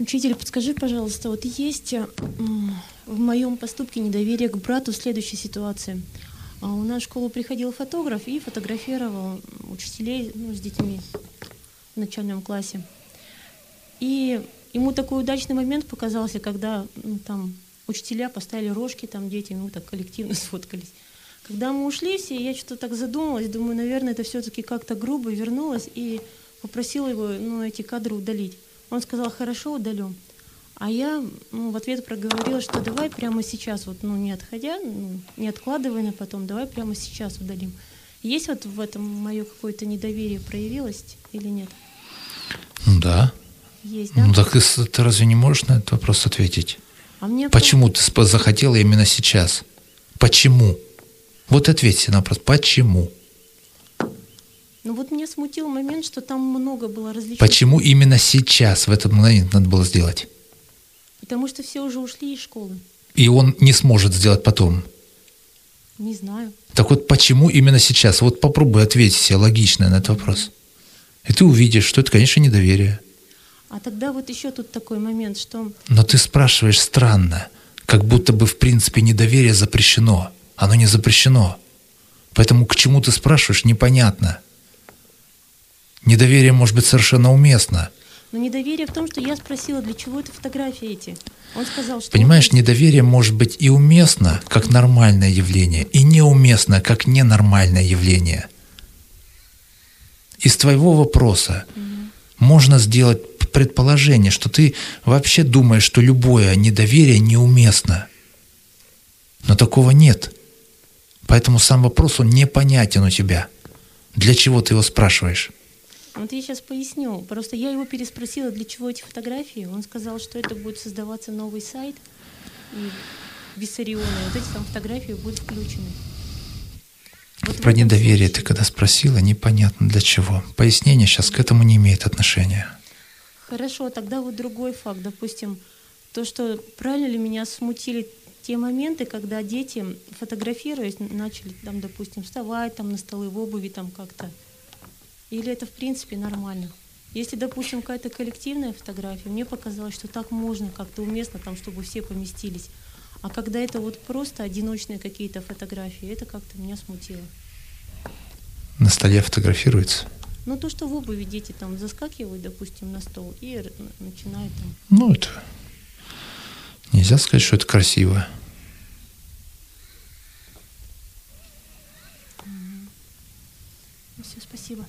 Учитель, подскажи, пожалуйста, вот есть э, в моем поступке недоверие к брату в следующей ситуации. А У нас в школу приходил фотограф и фотографировал учителей ну, с детьми в начальном классе. И ему такой удачный момент показался, когда ну, там учителя поставили рожки там детям, мы так коллективно сфоткались. Когда мы ушли все, я что-то так задумалась, думаю, наверное, это все-таки как-то грубо вернулась и попросила его ну, эти кадры удалить. Он сказал, хорошо, удалю. А я ну, в ответ проговорила, что давай прямо сейчас, вот, ну, не отходя, ну, не откладывай на потом, давай прямо сейчас удалим. Есть вот в этом мое какое-то недоверие проявилось или нет? Ну да. Есть, да? Ну так ты разве не можешь на этот вопрос ответить? а мне Почему ты спа- захотела именно сейчас? Почему? Вот ответьте на вопрос. Почему? Ну вот меня смутил момент, что там много было различных... Почему именно сейчас, в этот момент надо было сделать? Потому что все уже ушли из школы. И он не сможет сделать потом. Не знаю. Так вот, почему именно сейчас? Вот попробуй ответить себе логично на этот вопрос. И ты увидишь, что это, конечно, недоверие. А тогда вот еще тут такой момент, что Но ты спрашиваешь странно, как будто бы в принципе недоверие запрещено. Оно не запрещено. Поэтому к чему ты спрашиваешь, непонятно. Недоверие может быть совершенно уместно. Но недоверие в том, что я спросила, для чего это фотографии эти. Он сказал, что... Понимаешь, недоверие может быть и уместно, как нормальное явление, и неуместно, как ненормальное явление. Из твоего вопроса можно сделать предположение, что ты вообще думаешь, что любое недоверие неуместно. Но такого нет. Поэтому сам вопрос, он непонятен у тебя. Для чего ты его спрашиваешь? Вот я сейчас поясню. Просто я его переспросила, для чего эти фотографии. Он сказал, что это будет создаваться новый сайт. И Виссарионы. Вот эти там фотографии будут включены. Вот Про недоверие случае. ты когда спросила, непонятно для чего. Пояснение сейчас к этому не имеет отношения. Хорошо, тогда вот другой факт, допустим, то, что правильно ли меня смутили те моменты, когда дети, фотографируясь, начали там, допустим, вставать там на столы в обуви там как-то. Или это в принципе нормально? Если, допустим, какая-то коллективная фотография, мне показалось, что так можно, как-то уместно, там, чтобы все поместились. А когда это вот просто одиночные какие-то фотографии, это как-то меня смутило. На столе фотографируется. Ну, то, что в обуви дети там заскакивают, допустим, на стол и начинают там Ну, это... Нельзя сказать, что это красиво. Все, спасибо.